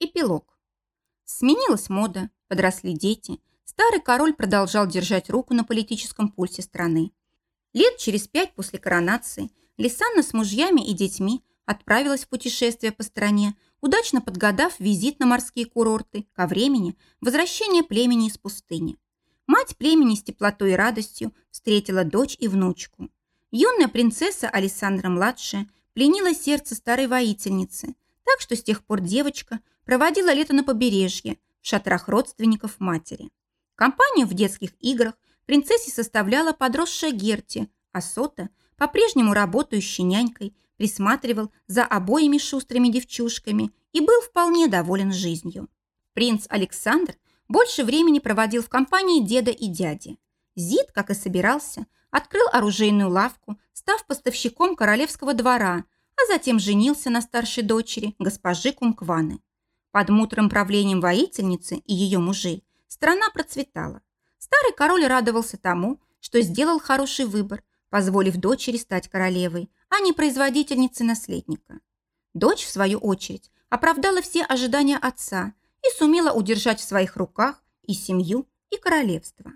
Эпилог. Сменилась мода, подросли дети. Старый король продолжал держать руку на политическом пульсе страны. Лет через пять после коронации Лисанна с мужьями и детьми отправилась в путешествие по стране, удачно подгадав визит на морские курорты ко времени возвращения племени из пустыни. Мать племени с теплотой и радостью встретила дочь и внучку. Юная принцесса Александра-младшая пленила сердце старой воительницы, так что с тех пор девочка проводила лето на побережье, в шатрах родственников матери. Компанию в детских играх принцессе составляла подросшая Герти, а Сота, по-прежнему работающий нянькой, присматривал за обоими шустрыми девчушками и был вполне доволен жизнью. Принц Александр больше времени проводил в компании деда и дяди. Зид, как и собирался, открыл оружейную лавку, став поставщиком королевского двора, а затем женился на старшей дочери, госпожи Кумкваны. Под мудрым правлением воительницы и ее мужей страна процветала. Старый король радовался тому, что сделал хороший выбор, позволив дочери стать королевой, а не производительницей наследника. Дочь, в свою очередь, оправдала все ожидания отца и сумела удержать в своих руках и семью, и королевство.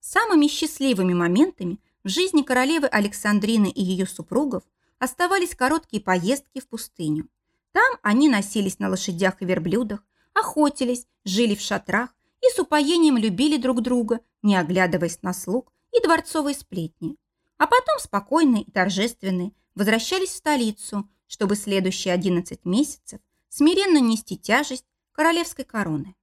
Самыми счастливыми моментами в жизни королевы Александрины и ее супругов оставались короткие поездки в пустыню. Там они носились на лошадях и верблюдах, охотились, жили в шатрах и с упоением любили друг друга, не оглядываясь на слуг и дворцовые сплетни. А потом спокойные и торжественные возвращались в столицу, чтобы следующие 11 месяцев смиренно нести тяжесть королевской короны.